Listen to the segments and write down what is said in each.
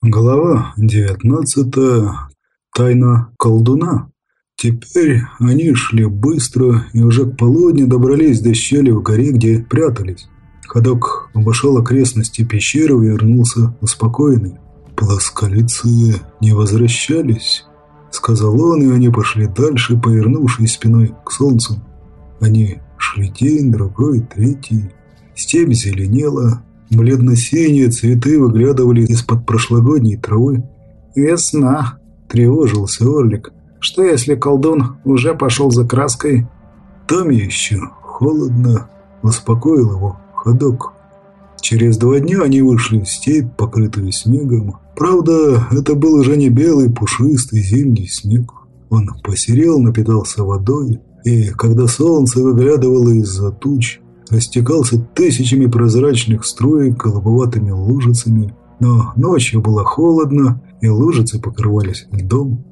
Глава девятнадцатая. Тайна колдуна. Теперь они шли быстро и уже к полудню добрались до щели в горе, где прятались. Ходок обошел окрестности пещеры и вернулся успокоенный. «Плосколицы не возвращались», — сказал он, и они пошли дальше, повернувшись спиной к солнцу. Они шли день, другой, третий. Степь зеленела, Бледно-синие цветы выглядывали из-под прошлогодней травы. «Весна!» – тревожился Орлик. «Что, если колдун уже пошел за краской?» «Там еще холодно», – успокоил его ходок. Через два дня они вышли в степь, покрытую снегом. Правда, это был уже не белый, пушистый зимний снег. Он посерел, напитался водой, и когда солнце выглядывало из-за туч, растекался тысячами прозрачных струек голубоватыми лужицами, но ночью было холодно, и лужицы покрывались льдом.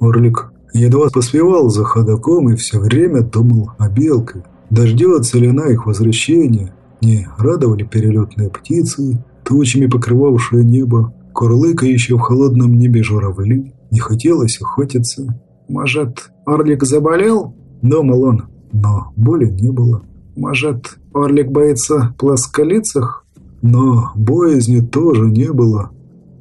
Орлик едва поспевал за ходоком и все время думал о белке. Дождется ли она их возвращения? Не радовали перелетные птицы, тучами покрывавшие небо, курлыкающие в холодном небе журавли. Не хотелось охотиться. «Может, Орлик заболел?» – думал он, но боли не было. Может, Орлик боится плосколицах? Но боязни тоже не было.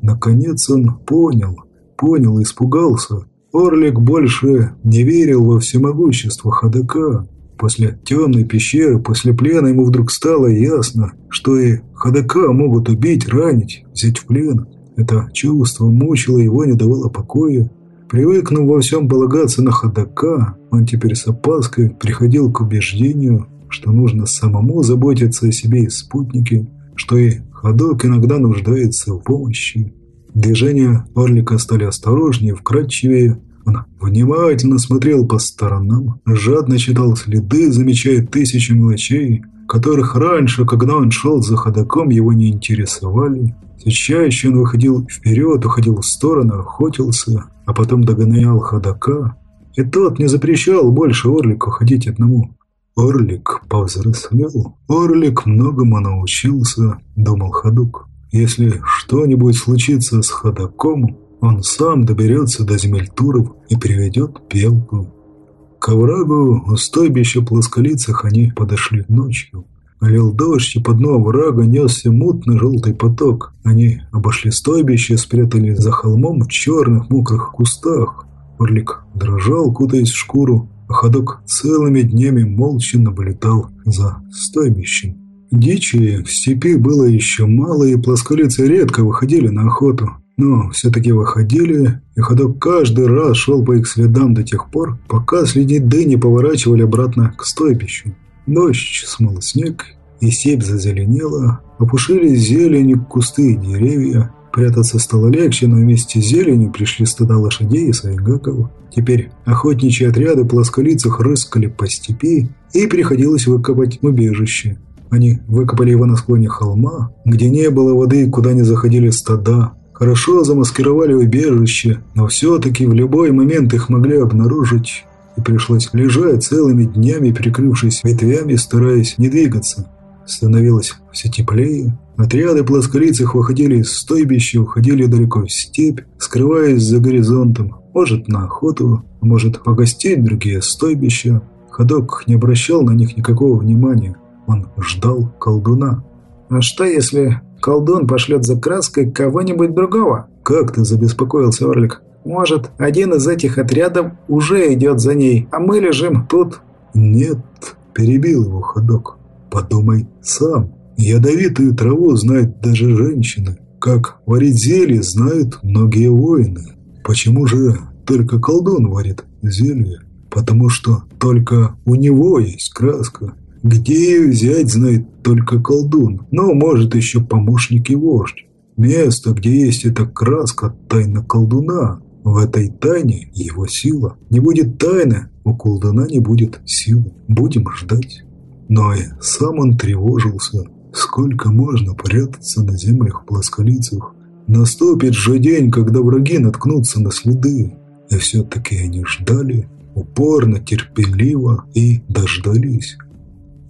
Наконец он понял, понял и испугался. Орлик больше не верил во всемогущество ходока. После темной пещеры, после плена ему вдруг стало ясно, что и ходока могут убить, ранить, взять в плен. Это чувство мучило его, не давало покоя. Привыкнув во всем полагаться на ходока, он теперь с опаской приходил к убеждению, что нужно самому заботиться о себе и спутнике, что и ходок иногда нуждается в помощи. Движения Орлика стали осторожнее, вкрадчивее. Он внимательно смотрел по сторонам, жадно читал следы, замечая тысячи мелочей, которых раньше, когда он шел за ходоком, его не интересовали. Все чаще он выходил вперед, уходил в сторону, охотился, а потом догонял ходока. И тот не запрещал больше Орлику ходить одному. Орлик повзрослел. Орлик многому научился, думал Ходук. Если что-нибудь случится с Ходоком, он сам доберется до земельтуров и приведет белку. К оврагу у стойбища плосколицах они подошли ночью. Лил дождь, и по дну оврага несся мутный желтый поток. Они обошли стойбище, спрятались за холмом в черных мокрых кустах. Орлик дрожал, кутаясь в шкуру, ходок целыми днями молча наблюдал за стойбищем. Дичи в степи было еще мало, и плосколицы редко выходили на охоту. Но все-таки выходили, и ходок каждый раз шел по их следам до тех пор, пока следы не поворачивали обратно к стойбищу. Дождь смыл снег, и степь зазеленела, опушились зеленью кусты и деревья, Прятаться стало легче, но вместе с зеленью пришли стада лошадей и сайгаков. Теперь охотничьи отряды плосколицах рыскали по степи, и приходилось выкопать убежище. Они выкопали его на склоне холма, где не было воды и куда не заходили стада. Хорошо замаскировали убежище, но все-таки в любой момент их могли обнаружить, и пришлось лежать целыми днями, прикрывшись ветвями, стараясь не двигаться. Становилось все теплее. Отряды плосколицых выходили из стойбища, уходили далеко в степь, скрываясь за горизонтом. Может, на охоту, может, погостить другие стойбища. Ходок не обращал на них никакого внимания. Он ждал колдуна. «А что, если колдун пошлет за краской кого-нибудь другого?» Как-то забеспокоился Орлик. «Может, один из этих отрядов уже идет за ней, а мы лежим тут?» «Нет», – перебил его ходок. Подумай сам. Ядовитую траву знают даже женщины. Как варить зелье знают многие воины. Почему же только колдун варит зелье? Потому что только у него есть краска. Где ее взять, знает только колдун. Но может еще помощник и вождь. Место, где есть эта краска, тайна колдуна. В этой тайне его сила. Не будет тайны, у колдуна не будет силы. Будем ждать. Но и сам он тревожился. Сколько можно прятаться на землях плосколицах? Наступит же день, когда враги наткнутся на следы. И все-таки они ждали, упорно, терпеливо и дождались.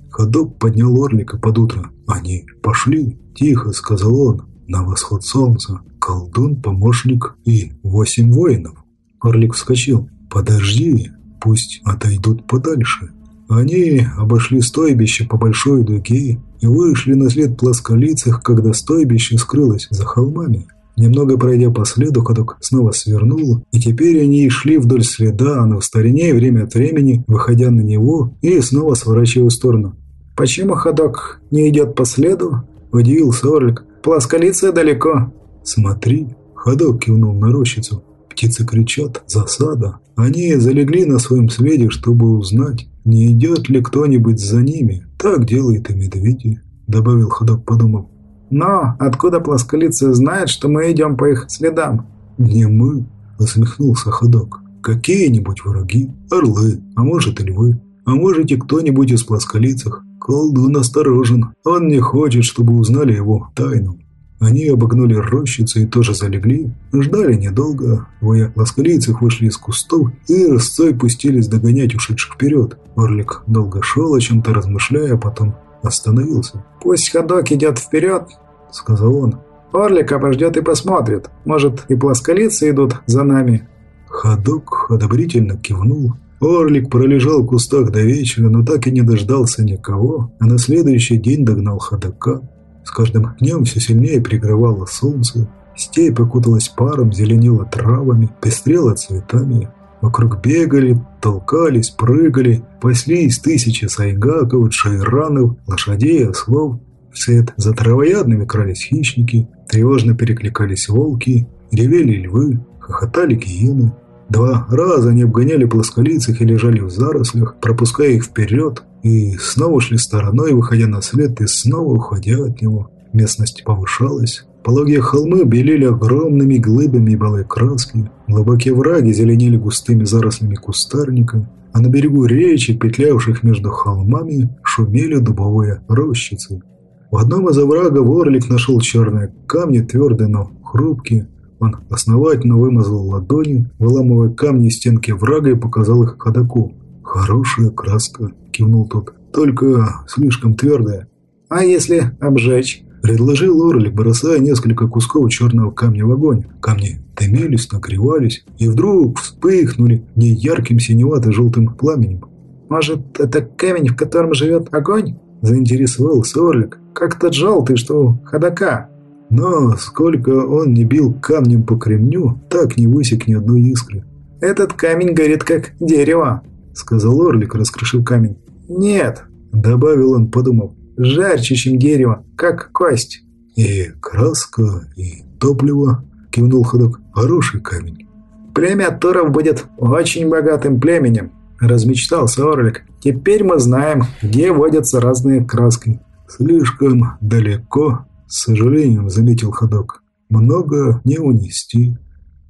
Ходок поднял орлика под утро. «Они пошли», – тихо сказал он, – «на восход солнца. колдун, помощник и восемь воинов. Орлик вскочил. «Подожди, пусть отойдут подальше». Они обошли стойбище по большой дуге и вышли на след плосколицых, когда стойбище скрылось за холмами. Немного пройдя по следу, ходок снова свернул, и теперь они шли вдоль следа, на в стороне время от времени, выходя на него и снова сворачивая в сторону. «Почему ходок не идет по следу?» – удивился Орлик. «Плосколица далеко». «Смотри», – ходок кивнул на рощицу. «Птицы кричат, засада. Они залегли на своем следе, чтобы узнать, не идет ли кто-нибудь за ними. Так делают и медведи», – добавил ходок, подумав. Но откуда плосколицы знают, что мы идем по их следам? Не мы, усмехнулся ходок. Какие-нибудь враги, орлы, а может и львы. А можете кто-нибудь из плосколицах. Колдун осторожен, он не хочет, чтобы узнали его тайну. Они обогнули рощицу и тоже залегли. Ждали недолго. Двое ласкалийцев вышли из кустов и рысцой пустились догонять ушедших вперед. Орлик долго шел, о чем-то размышляя, а потом остановился. «Пусть ходок идет вперед», — сказал он. «Орлик обождет и посмотрит. Может, и плосколицы идут за нами». Ходок одобрительно кивнул. Орлик пролежал в кустах до вечера, но так и не дождался никого, а на следующий день догнал ходока. С каждым днем все сильнее прикрывало солнце. Степь окуталась паром, зеленела травами, пестрела цветами. Вокруг бегали, толкались, прыгали, паслись тысячи сайгаков, шайранов, лошадей, ослов. Вслед за травоядными крались хищники, тревожно перекликались волки, ревели львы, хохотали гиены. Два раза они обгоняли плосколицых и лежали в зарослях, пропуская их вперед, и снова шли стороной, выходя на след и снова уходя от него. Местность повышалась, Пологие холмы белели огромными глыбами белой краски, глубокие враги зеленели густыми зарослями кустарника, а на берегу речи, петлявших между холмами, шумели дубовые рощицы. В одном из оврагов Орлик нашел черные камни, твердые, но хрупкие. Он основательно вымазал ладони, выламывая камни из стенки врага и показал их ходоку. «Хорошая краска», — кивнул тот, — «только слишком твердая». «А если обжечь?» Предложил Орлик, бросая несколько кусков черного камня в огонь. Камни дымились, нагревались и вдруг вспыхнули не ярким синевато-желтым пламенем. «Может, это камень, в котором живет огонь?» – заинтересовался Орлик. «Как тот желтый, что у ходока». Но сколько он не бил камнем по кремню, так не высек ни одной искры. «Этот камень горит как дерево», – сказал Орлик, раскрошив камень. «Нет», – добавил он, подумав, жарче, чем дерево, как кость». «И краска, и топливо», — кивнул ходок. «Хороший камень». «Племя Туров будет очень богатым племенем», — размечтался Орлик. «Теперь мы знаем, где водятся разные краски». «Слишком далеко», — с сожалением заметил ходок. «Много не унести».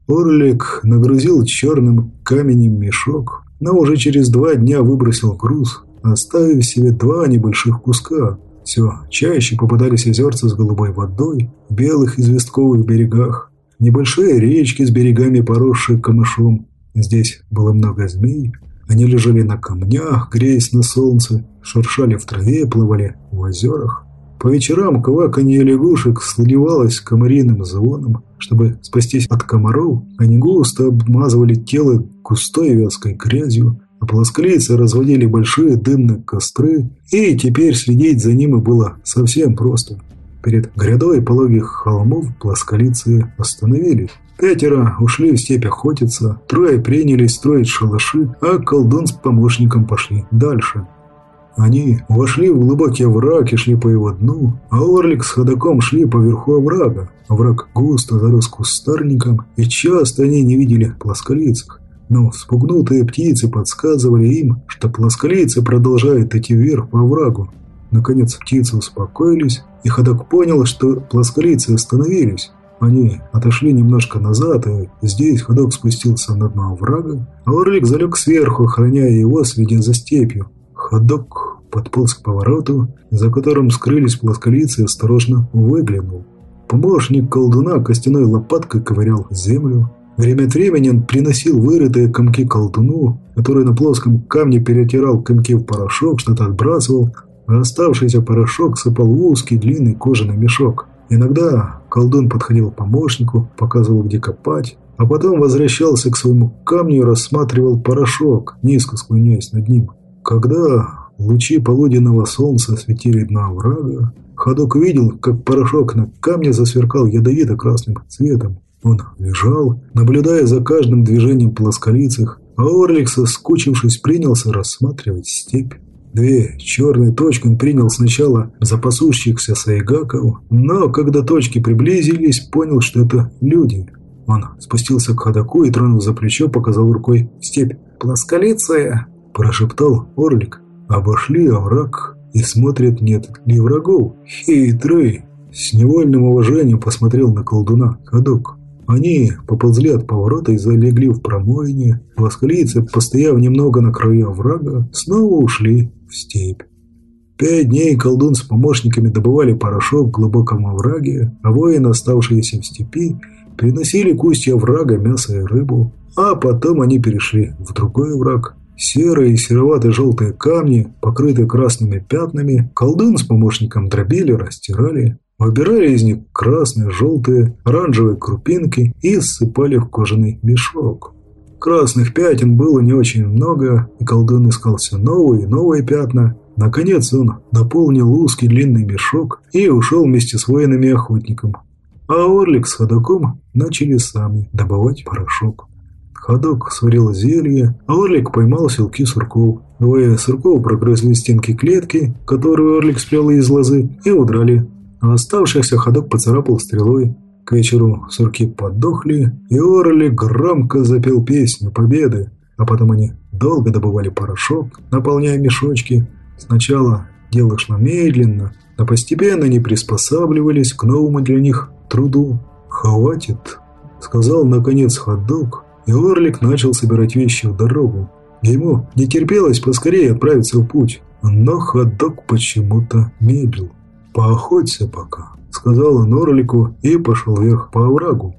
Орлик нагрузил черным каменем мешок, но уже через два дня выбросил груз, оставив себе два небольших куска. Все чаще попадались озерца с голубой водой, в белых известковых берегах, небольшие речки с берегами, поросшие камышом. Здесь было много змей, они лежали на камнях, греясь на солнце, шуршали в траве, плывали в озерах. По вечерам кваканье лягушек сливалось комариным звоном. Чтобы спастись от комаров, они густо обмазывали тело густой вязкой грязью, а плосколейцы разводили большие дымные костры, и теперь следить за ними было совсем просто. Перед грядой пологих холмов плосколицы остановились. Пятеро ушли в степь охотиться, трое принялись строить шалаши, а колдун с помощником пошли дальше. Они вошли в глубокий овраг и шли по его дну, а Орлик с ходоком шли по верху оврага. Овраг густо зарос кустарником, и часто они не видели плосколицых но спугнутые птицы подсказывали им, что плосколейцы продолжают идти вверх по оврагу. Наконец птицы успокоились, и ходок понял, что плосколейцы остановились. Они отошли немножко назад, и здесь ходок спустился на дно оврага, а Орлик залег сверху, охраняя его, следя за степью. Ходок подполз к повороту, за которым скрылись плосколицы осторожно выглянул. Помощник колдуна костяной лопаткой ковырял землю, Время от времени он приносил вырытые комки колдуну, который на плоском камне перетирал комки в порошок, что-то отбрасывал, а оставшийся порошок сыпал в узкий длинный кожаный мешок. Иногда колдун подходил к помощнику, показывал, где копать, а потом возвращался к своему камню и рассматривал порошок, низко склоняясь над ним. Когда лучи полуденного солнца светили дно оврага, ходок видел, как порошок на камне засверкал ядовито-красным цветом. Он лежал, наблюдая за каждым движением плосколицых, а Орлик, соскучившись, принялся рассматривать степь. Две черные точки он принял сначала за пасущихся сайгаков, но когда точки приблизились, понял, что это люди – он спустился к ходаку и, тронув за плечо, показал рукой степь. «Плосколицая!» – прошептал Орлик. Обошли овраг и смотрят, нет ли врагов. Хитрый! С невольным уважением посмотрел на колдуна ходок. Они поползли от поворота и залегли в промоине. Плосколицы, постояв немного на краю оврага, снова ушли в степь. Пять дней колдун с помощниками добывали порошок в глубоком овраге, а воины, оставшиеся в степи, приносили к устью врага мясо и рыбу, а потом они перешли в другой враг. Серые и серовато-желтые камни, покрытые красными пятнами, колдун с помощником дробили, растирали, выбирали из них красные, желтые, оранжевые крупинки и ссыпали в кожаный мешок. Красных пятен было не очень много, и колдун искал все новые и новые пятна. Наконец он наполнил узкий длинный мешок и ушел вместе с воинами и охотником. А Орлик с ходоком начали сами добывать порошок. Ходок сварил зелье, а Орлик поймал селки сурков. Двое сурков прогрызли стенки клетки, которую Орлик спрял из лозы, и удрали. А оставшихся ходок поцарапал стрелой. К вечеру сурки подохли, и Орлик громко запел песню победы. А потом они долго добывали порошок, наполняя мешочки. Сначала дело шло медленно, но постепенно они приспосабливались к новому для них труду. «Хватит», — сказал наконец ходок, и Орлик начал собирать вещи в дорогу. Ему не терпелось поскорее отправиться в путь, но ходок почему-то медлил. «Поохоться пока», — сказал он Орлику и пошел вверх по оврагу.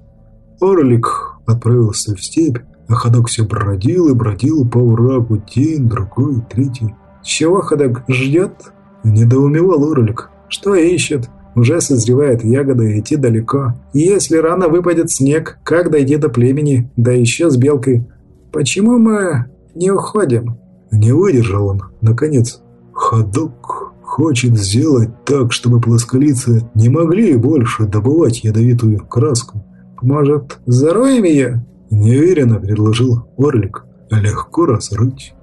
Орлик отправился в степь, а ходок все бродил и бродил по оврагу день, другой, третий. «Чего ходок ждет?» – недоумевал Орлик. «Что ищет?» Уже созревает ягода, и идти далеко. И если рано выпадет снег, как дойти до племени, да еще с белкой? Почему мы не уходим?» Не выдержал он, наконец. Ходок хочет сделать так, чтобы плосколицы не могли больше добывать ядовитую краску. «Может, зароем ее?» Неуверенно предложил Орлик. «Легко разрыть».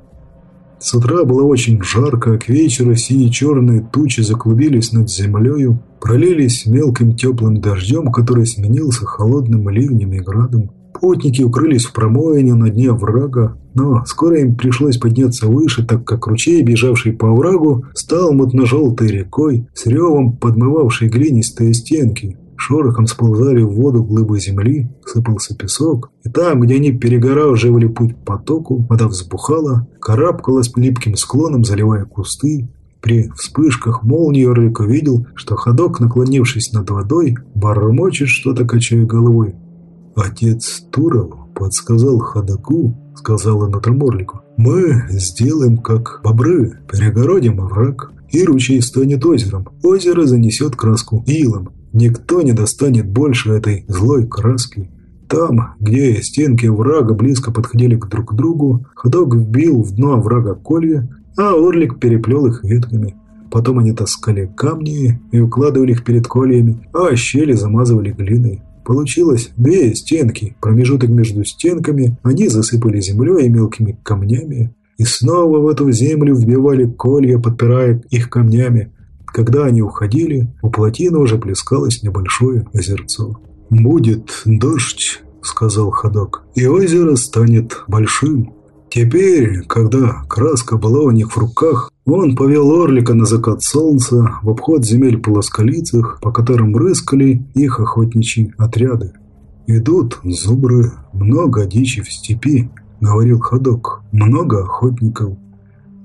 С утра было очень жарко, а к вечеру синие-черные тучи заклубились над землею, пролились мелким теплым дождем, который сменился холодным ливнем и градом. Путники укрылись в промоине на дне врага, но скоро им пришлось подняться выше, так как ручей, бежавший по оврагу, стал мутно-желтой рекой, с ревом подмывавшей глинистые стенки. Шорохом сползали в воду глыбы земли, сыпался песок, и там, где они перегораживали путь потоку, вода взбухала, карабкалась по липким склонам, заливая кусты. При вспышках молнии Орлик увидел, что ходок, наклонившись над водой, бормочет что-то, качая головой. «Отец Туров подсказал ходоку», — сказала Натраморлику. «Мы сделаем, как бобры, перегородим овраг, и ручей станет озером. Озеро занесет краску илом, Никто не достанет больше этой злой краски. Там, где стенки врага близко подходили друг к другу, ходок вбил в дно врага колья, а орлик переплел их ветками. Потом они таскали камни и укладывали их перед кольями, а щели замазывали глиной. Получилось две стенки. Промежуток между стенками они засыпали землей и мелкими камнями. И снова в эту землю вбивали колья, подпирая их камнями. Когда они уходили, у плотины уже плескалось небольшое озерцо. «Будет дождь», — сказал ходок, — «и озеро станет большим». Теперь, когда краска была у них в руках, он повел Орлика на закат солнца в обход земель плосколицах, по которым рыскали их охотничьи отряды. «Идут зубры, много дичи в степи», — говорил ходок, — «много охотников».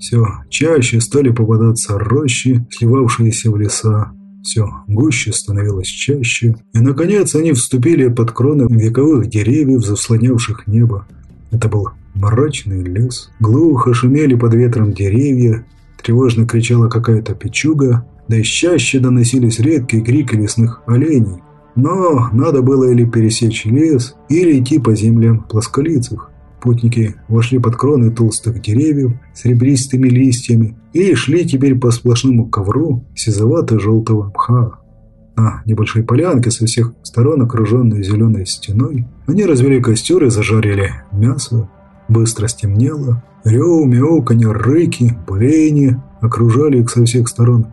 Все чаще стали попадаться рощи, сливавшиеся в леса. Все гуще становилось чаще, и, наконец, они вступили под кроны вековых деревьев, заслонявших небо. Это был мрачный лес. Глухо шумели под ветром деревья, тревожно кричала какая-то печуга, да и чаще доносились редкие крики лесных оленей. Но надо было или пересечь лес, или идти по землям плосколицах. Путники вошли под кроны толстых деревьев с ребристыми листьями и шли теперь по сплошному ковру сизовато-желтого мха. На небольшой полянке со всех сторон, окруженной зеленой стеной, они развели костер и зажарили мясо. Быстро стемнело. Рев, мяуканье, рыки, блеяние окружали их со всех сторон.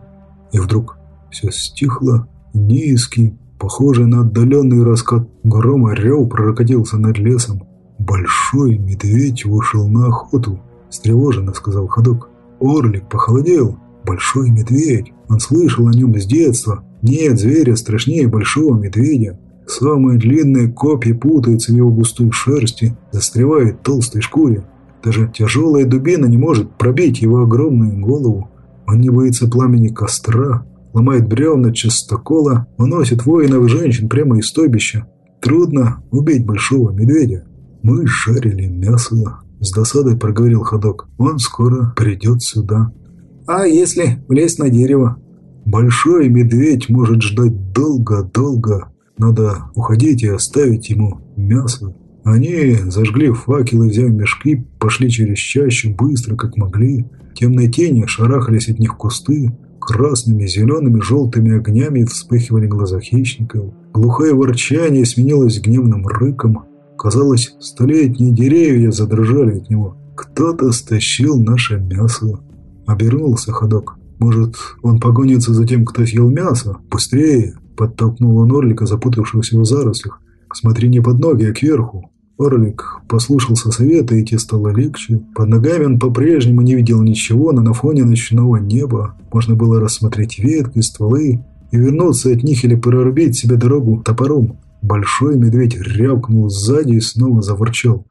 И вдруг все стихло. Низкий, похожий на отдаленный раскат грома, рев прокатился над лесом. «Большой медведь вышел на охоту», – встревоженно сказал ходок. Орлик похолодел. «Большой медведь. Он слышал о нем с детства. Нет зверя страшнее большого медведя. Самые длинные копья путаются в его густой шерсти, застревают в толстой шкуре. Даже тяжелая дубина не может пробить его огромную голову. Он не боится пламени костра, ломает бревна частокола, уносит воинов и женщин прямо из стойбища. Трудно убить большого медведя. Мы жарили мясо. С досадой проговорил ходок. Он скоро придет сюда. А если влезть на дерево? Большой медведь может ждать долго-долго. Надо уходить и оставить ему мясо. Они зажгли факелы, взяв мешки, пошли через чащу быстро, как могли. Темные тени шарахались от них кусты. Красными, зелеными, желтыми огнями вспыхивали глаза хищников. Глухое ворчание сменилось гневным рыком. Казалось, столетние деревья задрожали от него. Кто-то стащил наше мясо. Обернулся ходок. Может, он погонится за тем, кто съел мясо? Быстрее!» Подтолкнул он Орлика, запутавшегося в зарослях. «Смотри не под ноги, а кверху!» Орлик послушался совета, и идти стало легче. Под ногами он по-прежнему не видел ничего, но на фоне ночного неба можно было рассмотреть ветки, стволы и вернуться от них или прорубить себе дорогу топором. Большой медведь рявкнул сзади и снова заворчал.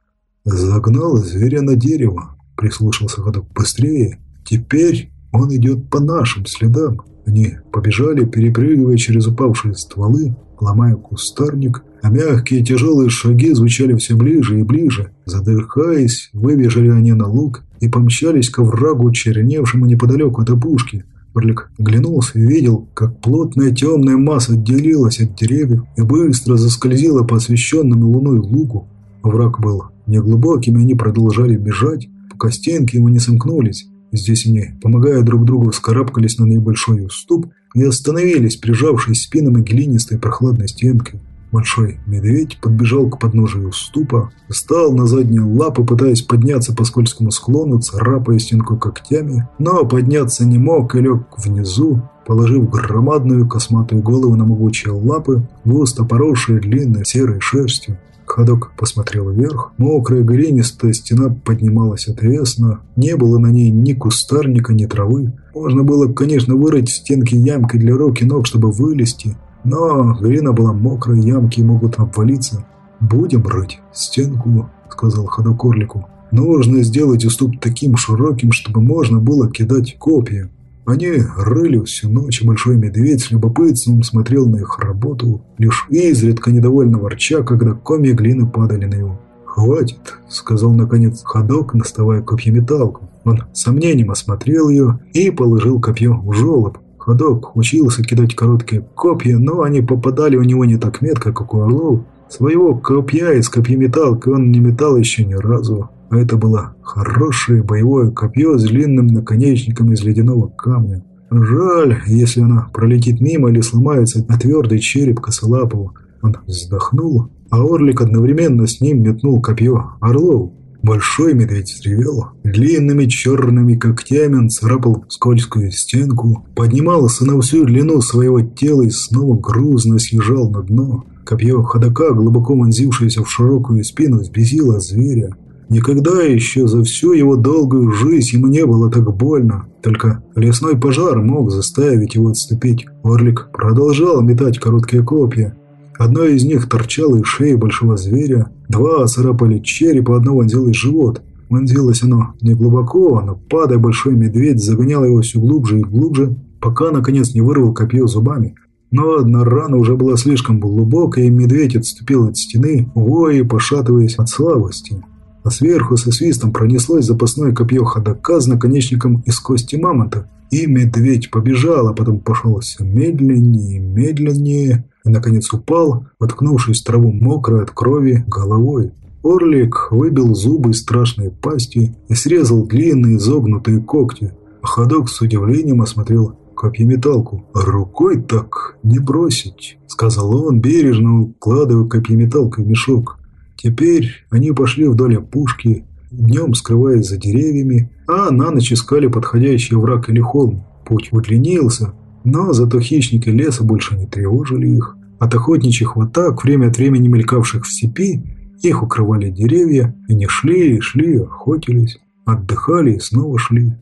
«Загнал зверя на дерево!» – прислушался ходок. «Быстрее! Теперь он идет по нашим следам. Они побежали, перепрыгивая через упавшие стволы, ломая кустарник, а мягкие тяжелые шаги звучали все ближе и ближе. Задыхаясь, выбежали они на луг и помчались к врагу, черневшему неподалеку от опушки. Орлик оглянулся и видел, как плотная темная масса отделилась от деревьев и быстро заскользила по освещенному луной лугу. Враг был неглубоким, и они продолжали бежать, пока стенки ему не сомкнулись. Здесь они, помогая друг другу, вскарабкались на небольшой уступ и остановились, прижавшись спинами к глинистой прохладной стенке. Большой медведь подбежал к подножию уступа, встал на задние лапы, пытаясь подняться по скользкому склону, царапая стенку когтями, но подняться не мог и лег внизу, положив громадную косматую голову на могучие лапы, густо поросшие длинной серой шерстью. Ходок посмотрел вверх. Мокрая глинистая стена поднималась отвесно. Не было на ней ни кустарника, ни травы. Можно было, конечно, вырыть в стенке ямки для рук и ног, чтобы вылезти. Но глина была мокрая, ямки могут обвалиться. «Будем рыть стенку», — сказал ходок орлику. «Нужно сделать уступ таким широким, чтобы можно было кидать копья». Они рыли всю ночь, и большой медведь с любопытством смотрел на их работу, лишь изредка недовольно ворча, когда коми глины падали на него. «Хватит», — сказал наконец ходок, наставая копьеметалку. Он с сомнением осмотрел ее и положил копье в желоб. Ходок учился кидать короткие копья, но они попадали у него не так метко, как у орлов. Своего копья из копьеметалки он не метал еще ни разу. А это было хорошее боевое копье с длинным наконечником из ледяного камня. Жаль, если оно пролетит мимо или сломается на твердый череп косолапого. Он вздохнул, а Орлик одновременно с ним метнул копье орлов. Большой медведь взревел. Длинными черными когтями он царапал скользкую стенку, поднимался на всю длину своего тела и снова грузно съезжал на дно. Копье ходока, глубоко вонзившееся в широкую спину, сбесило зверя. Никогда еще за всю его долгую жизнь ему не было так больно. Только лесной пожар мог заставить его отступить. Орлик продолжал метать короткие копья. Одно из них торчало из шеи большого зверя, два царапали череп, а одно вонзилось живот. Вонзилось оно не глубоко, но падая большой медведь загонял его все глубже и глубже, пока наконец не вырвал копье зубами. Но одна рана уже была слишком глубокая, и медведь отступил от стены, воя и пошатываясь от слабости. А сверху со свистом пронеслось запасное копье ходока с наконечником из кости мамонта. И медведь побежал, а потом пошел все медленнее медленнее, и, наконец, упал, воткнувшись в траву мокрой от крови головой. Орлик выбил зубы из страшной пасти и срезал длинные изогнутые когти. А ходок с удивлением осмотрел копьеметалку. «Рукой так не бросить», — сказал он, бережно укладывая копьеметалку в мешок. Теперь они пошли вдоль опушки, днем скрываясь за деревьями, а на ночь искали подходящий враг или холм. Путь удлинился, но зато хищники леса больше не тревожили их. От охотничьих атак, время от времени мелькавших в степи, их укрывали деревья, и не шли и шли, охотились, отдыхали и снова шли.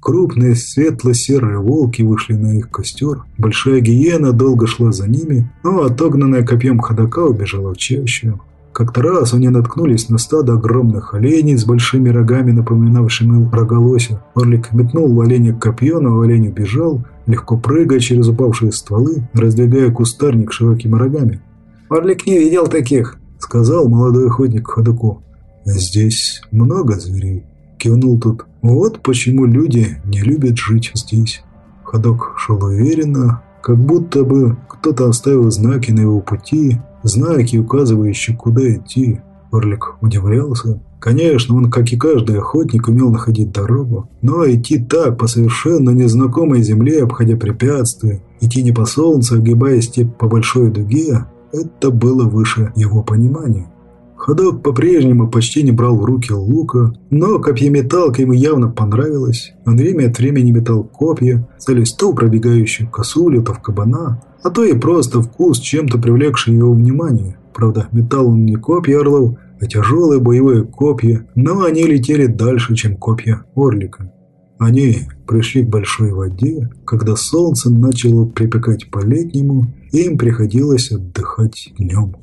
Крупные светло-серые волки вышли на их костер. Большая гиена долго шла за ними, но отогнанная копьем ходока убежала в чащу. Как-то раз они наткнулись на стадо огромных оленей с большими рогами, напоминавшими роголося. Орлик метнул оленя копье, но олень убежал, легко прыгая через упавшие стволы, раздвигая кустарник широкими рогами. «Орлик не видел таких», — сказал молодой охотник ходоку. «Здесь много зверей», — кивнул тут. «Вот почему люди не любят жить здесь». Ходок шел уверенно, как будто бы кто-то оставил знаки на его пути, знаки, указывающие, куда идти. Орлик удивлялся. Конечно, он, как и каждый охотник, умел находить дорогу, но идти так, по совершенно незнакомой земле, обходя препятствия, идти не по солнцу, огибая степь по большой дуге, это было выше его понимания. Ходок по-прежнему почти не брал в руки лука, но копьеметалка ему явно понравилась. Он время от времени метал копья, целясь то в пробегающую косулю, то в кабана, а то и просто вкус, чем-то привлекший его внимание. Правда, метал он не копья орлов, а тяжелые боевые копья, но они летели дальше, чем копья орлика. Они пришли к большой воде, когда солнце начало припекать по-летнему, и им приходилось отдыхать днем.